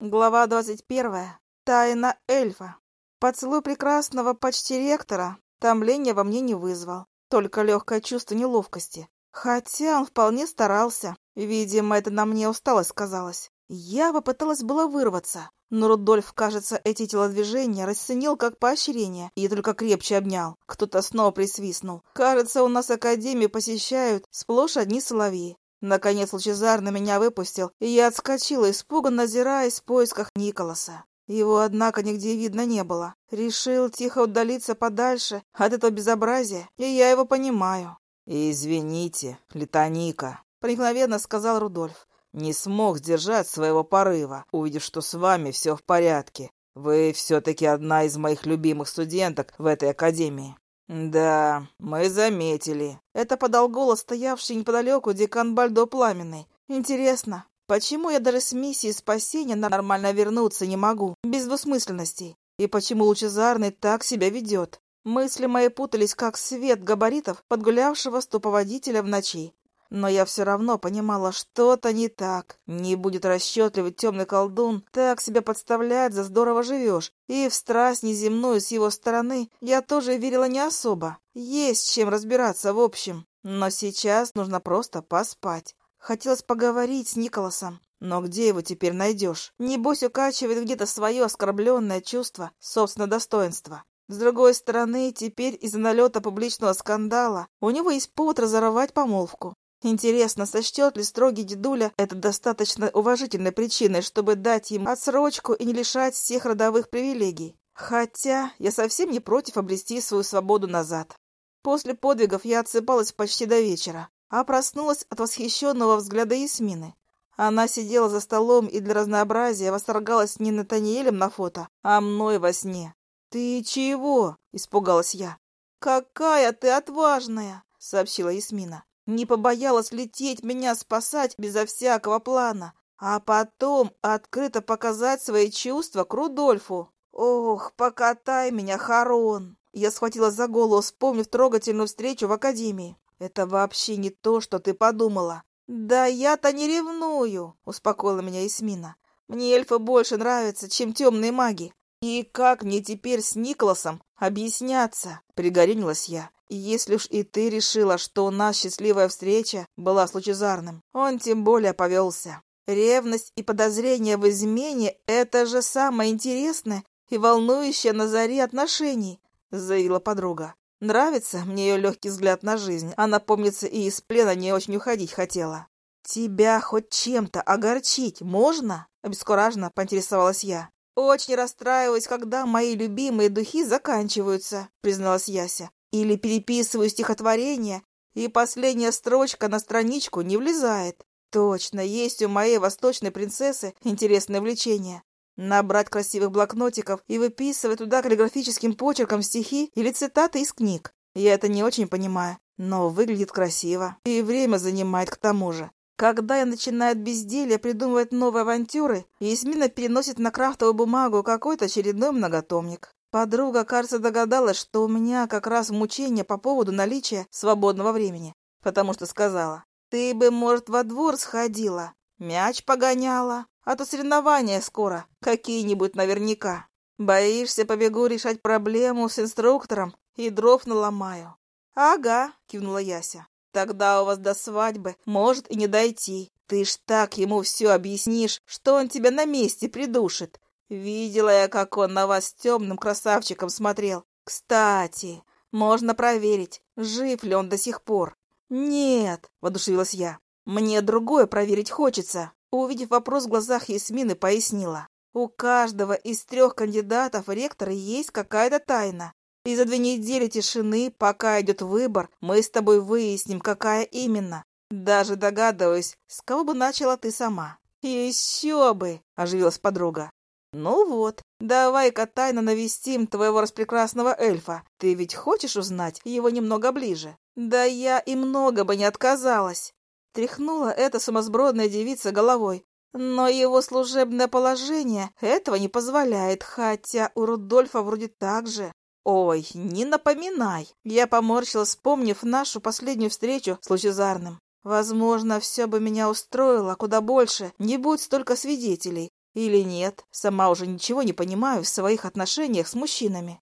Глава двадцать первая. Тайна эльфа. Поцелуй прекрасного почти ректора томления во мне не вызвал, только легкое чувство неловкости. Хотя он вполне старался. Видимо, это на мне усталость сказалось. Я попыталась было вырваться, но Рудольф, кажется, эти телодвижения расценил как поощрение и только крепче обнял. Кто-то снова присвистнул. Кажется, у нас Академию посещают сплошь одни соловьи. Наконец лучезарно меня выпустил, и я отскочила, испуганно озираясь в поисках Николаса. Его, однако, нигде видно не было. Решил тихо удалиться подальше от этого безобразия, и я его понимаю. «Извините, Летоника», — проникновенно сказал Рудольф. «Не смог сдержать своего порыва, увидев, что с вами все в порядке. Вы все-таки одна из моих любимых студенток в этой академии». «Да, мы заметили». Это подал голос стоявший неподалеку декан Бальдо Пламенный. «Интересно, почему я даже с миссией спасения нормально вернуться не могу, без двусмысленностей? И почему Лучезарный так себя ведет?» Мысли мои путались, как свет габаритов подгулявшего ступоводителя в ночи. Но я все равно понимала, что-то не так. Не будет расчетливый темный колдун так себя подставлять, за здорово живешь. И в страсть неземную с его стороны я тоже верила не особо. Есть чем разбираться в общем. Но сейчас нужно просто поспать. Хотелось поговорить с Николасом. Но где его теперь найдешь? Небось укачивает где-то свое оскорбленное чувство, собственного достоинства. С другой стороны, теперь из-за налета публичного скандала у него есть повод разорвать помолвку. Интересно, сочтет ли строгий дедуля это достаточно уважительной причиной, чтобы дать им отсрочку и не лишать всех родовых привилегий? Хотя я совсем не против обрести свою свободу назад. После подвигов я отсыпалась почти до вечера, а проснулась от восхищенного взгляда Ясмины. Она сидела за столом и для разнообразия восторгалась не Натаниэлем на фото, а мной во сне. «Ты чего?» — испугалась я. «Какая ты отважная!» — сообщила Ясмина. Не побоялась лететь меня спасать безо всякого плана, а потом открыто показать свои чувства к Рудольфу. Ох, покатай меня, Харон! Я схватила за голову, вспомнив трогательную встречу в академии. Это вообще не то, что ты подумала. Да я-то не ревную, успокоила меня Исмина. Мне эльфы больше нравятся, чем темные маги. И как мне теперь с Николасом объясняться? Пригорюнилась я. Если уж и ты решила, что у нас счастливая встреча была с Лучезарным, он тем более повелся. Ревность и подозрение в измене — это же самое интересное и волнующее на заре отношений, — заявила подруга. Нравится мне ее легкий взгляд на жизнь. Она, помнится, и из плена не очень уходить хотела. «Тебя хоть чем-то огорчить можно?» — обескураженно поинтересовалась я. «Очень расстраиваюсь, когда мои любимые духи заканчиваются», — призналась Яся. Или переписываю стихотворение, и последняя строчка на страничку не влезает. Точно, есть у моей восточной принцессы интересное влечение. Набрать красивых блокнотиков и выписывать туда каллиграфическим почерком стихи или цитаты из книг. Я это не очень понимаю, но выглядит красиво. И время занимает к тому же. Когда я начинаю безделье придумывать новые авантюры, Ясмина переносит на крафтовую бумагу какой-то очередной многотомник. Подруга, кажется, догадалась, что у меня как раз мучение по поводу наличия свободного времени, потому что сказала, «Ты бы, может, во двор сходила, мяч погоняла, а то соревнования скоро, какие-нибудь наверняка. Боишься, побегу решать проблему с инструктором и дров наломаю». «Ага», — кивнула Яся, «тогда у вас до свадьбы может и не дойти. Ты ж так ему все объяснишь, что он тебя на месте придушит. Видела я, как он на вас темным красавчиком смотрел. Кстати, можно проверить, жив ли он до сих пор. Нет, воодушевилась я. Мне другое проверить хочется. Увидев вопрос в глазах Ясмины, пояснила. У каждого из трех кандидатов ректора есть какая-то тайна. И за две недели тишины, пока идет выбор, мы с тобой выясним, какая именно. Даже догадываюсь, с кого бы начала ты сама. «Еще бы!» – оживилась подруга. «Ну вот, давай-ка тайно навестим твоего распрекрасного эльфа. Ты ведь хочешь узнать его немного ближе?» «Да я и много бы не отказалась!» Тряхнула эта сумасбродная девица головой. Но его служебное положение этого не позволяет, хотя у Рудольфа вроде так же. Ой, не напоминай. Я поморщилась, вспомнив нашу последнюю встречу с Лучезарным. Возможно, все бы меня устроило куда больше, не будь столько свидетелей. Или нет, сама уже ничего не понимаю в своих отношениях с мужчинами.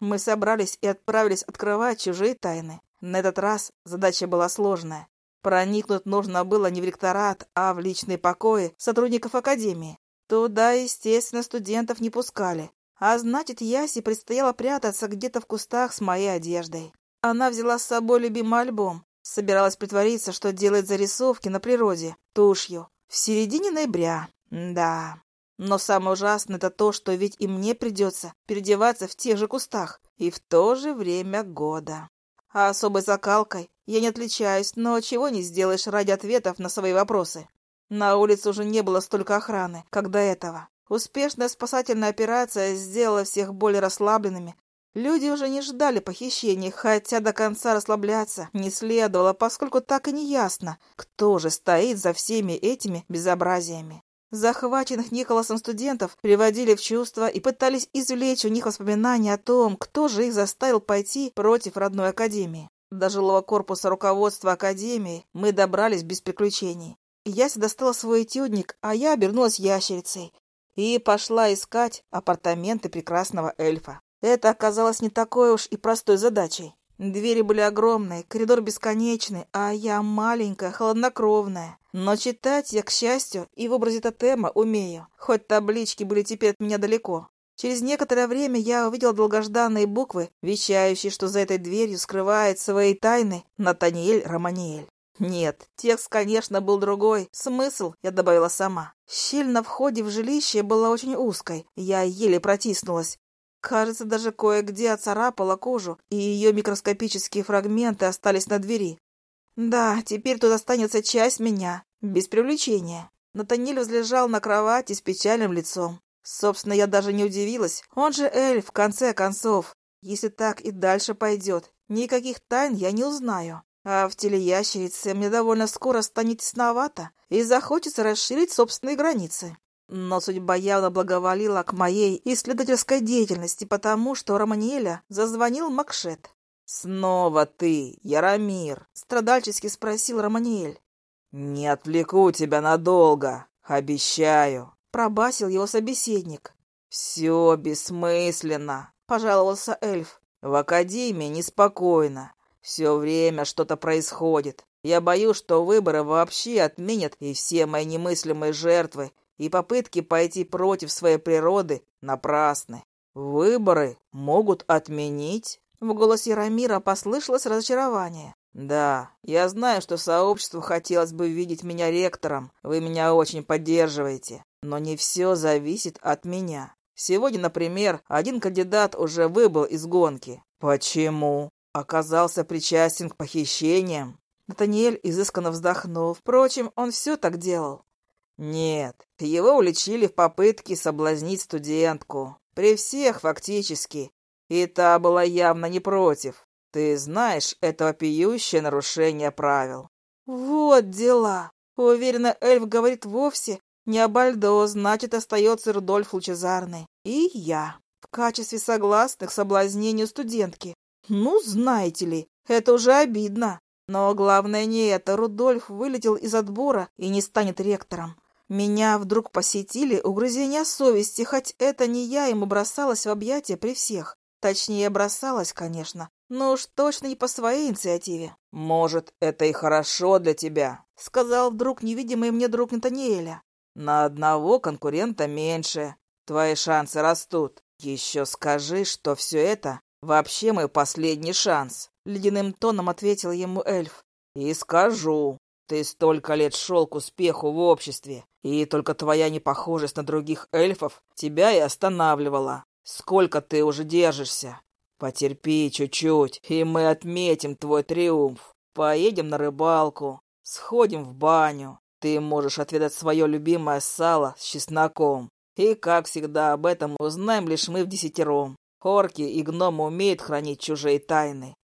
Мы собрались и отправились открывать чужие тайны. На этот раз задача была сложная. Проникнуть нужно было не в ректорат, а в личные покои сотрудников академии. Туда, естественно, студентов не пускали. А значит, Ясе предстояло прятаться где-то в кустах с моей одеждой. Она взяла с собой любимый альбом. Собиралась притвориться, что делает зарисовки на природе, тушью. В середине ноября. Да. Но самое ужасное это то, что ведь и мне придется переодеваться в тех же кустах и в то же время года. А особой закалкой я не отличаюсь, но чего не сделаешь ради ответов на свои вопросы. На улице уже не было столько охраны, как до этого. Успешная спасательная операция сделала всех более расслабленными. Люди уже не ждали похищения, хотя до конца расслабляться не следовало, поскольку так и не ясно, кто же стоит за всеми этими безобразиями. Захваченных Николасом студентов приводили в чувство и пытались извлечь у них воспоминания о том, кто же их заставил пойти против родной академии. До жилого корпуса руководства академии мы добрались без приключений. Яся достала свой этюдник, а я обернулась ящерицей и пошла искать апартаменты прекрасного эльфа. Это оказалось не такой уж и простой задачей. Двери были огромные, коридор бесконечный, а я маленькая, холоднокровная. Но читать я, к счастью, и в образе тотема умею, хоть таблички были теперь от меня далеко. Через некоторое время я увидела долгожданные буквы, вещающие, что за этой дверью скрывает свои тайны Натаниэль Романиэль. Нет, текст, конечно, был другой. Смысл я добавила сама. Щель на входе в жилище была очень узкой. Я еле протиснулась. Кажется, даже кое-где оцарапала кожу, и ее микроскопические фрагменты остались на двери. Да, теперь тут останется часть меня, без привлечения. Натаниль возлежал на кровати с печальным лицом. Собственно, я даже не удивилась. Он же эльф, в конце концов. Если так и дальше пойдет, никаких тайн я не узнаю. А в теле ящерицы мне довольно скоро станет тесновато и захочется расширить собственные границы. Но судьба явно благоволила к моей исследовательской деятельности, потому что Романиэля зазвонил Макшет. «Снова ты, Яромир?» — страдальчески спросил Романиэль. «Не отвлеку тебя надолго, обещаю», — пробасил его собеседник. «Все бессмысленно», — пожаловался эльф. «В академии неспокойно. Все время что-то происходит. Я боюсь, что выборы вообще отменят, и все мои немыслимые жертвы и попытки пойти против своей природы напрасны. Выборы могут отменить? В голосе Рамира послышалось разочарование. «Да, я знаю, что сообществу хотелось бы видеть меня ректором. Вы меня очень поддерживаете. Но не все зависит от меня. Сегодня, например, один кандидат уже выбыл из гонки. Почему? оказался причастен к похищениям. Натаниэль изысканно вздохнул. Впрочем, он все так делал. Нет, его уличили в попытке соблазнить студентку. При всех фактически. И та была явно не против. Ты знаешь, это вопиющее нарушение правил. Вот дела. Уверена, эльф говорит вовсе не об Альдо, значит, остается Рудольф Лучезарный. И я. В качестве согласных соблазнению студентки. Ну, знаете ли, это уже обидно. Но главное не это. Рудольф вылетел из отбора и не станет ректором. Меня вдруг посетили угрызения совести, хоть это не я ему бросалась в объятия при всех. Точнее, бросалась, конечно, но уж точно не по своей инициативе. «Может, это и хорошо для тебя», — сказал вдруг невидимый мне друг Натаниэля. «На одного конкурента меньше. Твои шансы растут. Еще скажи, что все это «Вообще мой последний шанс», — ледяным тоном ответил ему эльф. «И скажу, ты столько лет шел к успеху в обществе, и только твоя непохожесть на других эльфов тебя и останавливала. Сколько ты уже держишься? Потерпи чуть-чуть, и мы отметим твой триумф. Поедем на рыбалку, сходим в баню. Ты можешь отведать свое любимое сало с чесноком. И, как всегда, об этом узнаем лишь мы в десятером. Орки и гномы умеют хранить чужие тайны.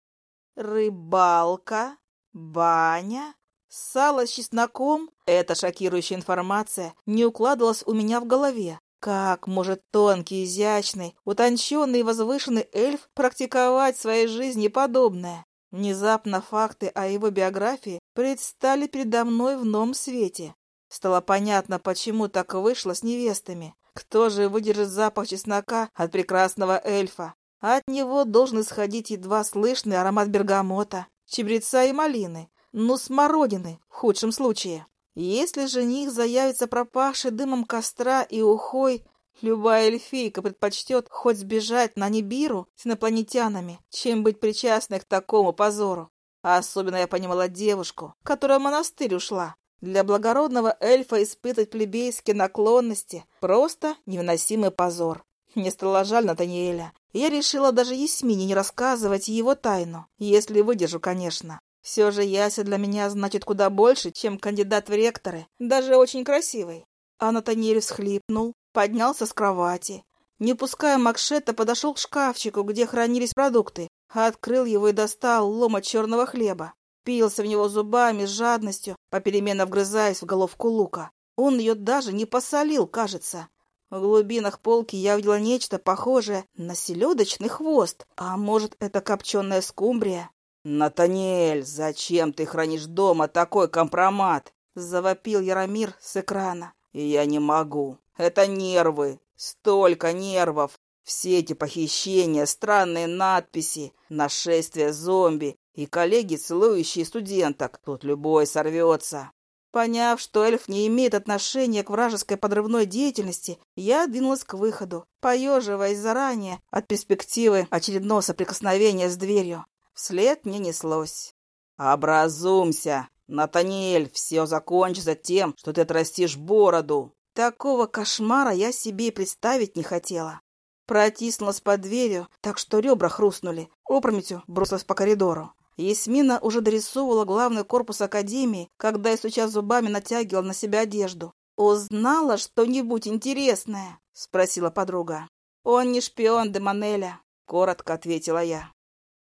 Рыбалка, баня, сало с чесноком. Эта шокирующая информация не укладывалась у меня в голове. Как может тонкий, изящный, утонченный и возвышенный эльф практиковать в своей жизни подобное? Внезапно факты о его биографии предстали передо мной в новом свете. Стало понятно, почему так вышло с невестами. Кто же выдержит запах чеснока от прекрасного эльфа? От него должен исходить едва слышный аромат бергамота, чебреца и малины, ну, смородины, в худшем случае. Если жених заявится пропавший дымом костра и ухой, любая эльфийка предпочтет хоть сбежать на Нибиру с инопланетянами, чем быть причастной к такому позору. А особенно я понимала девушку, которая в монастырь ушла, для благородного эльфа испытать плебейские наклонности – просто невыносимый позор. Мне стало жаль Натаниэля. Я решила даже Ясмине не рассказывать его тайну, если выдержу, конечно. Все же Яся для меня значит куда больше, чем кандидат в ректоры, даже очень красивый. А Натаниэль всхлипнул, поднялся с кровати. Не пуская Макшета, подошел к шкафчику, где хранились продукты, открыл его и достал лома черного хлеба впился в него зубами с жадностью, попеременно вгрызаясь в головку лука. Он ее даже не посолил, кажется. В глубинах полки я увидела нечто похожее на селедочный хвост. А может, это копченая скумбрия? «Натаниэль, зачем ты хранишь дома такой компромат?» Завопил Яромир с экрана. «Я не могу. Это нервы. Столько нервов. Все эти похищения, странные надписи, нашествие зомби и коллеги, целующие студенток. Тут любой сорвется. Поняв, что эльф не имеет отношения к вражеской подрывной деятельности, я двинулась к выходу, поеживаясь заранее от перспективы очередного соприкосновения с дверью. Вслед мне неслось. «Образумся! Натаниэль, все закончится тем, что ты отрастишь бороду!» Такого кошмара я себе и представить не хотела. Протиснулась под дверью, так что ребра хрустнули. Опрометью бросилась по коридору. Есмина уже дорисовывала главный корпус академии, когда я, сейчас зубами, натягивала на себя одежду. «Узнала что-нибудь интересное?» — спросила подруга. «Он не шпион Демонеля», — коротко ответила я.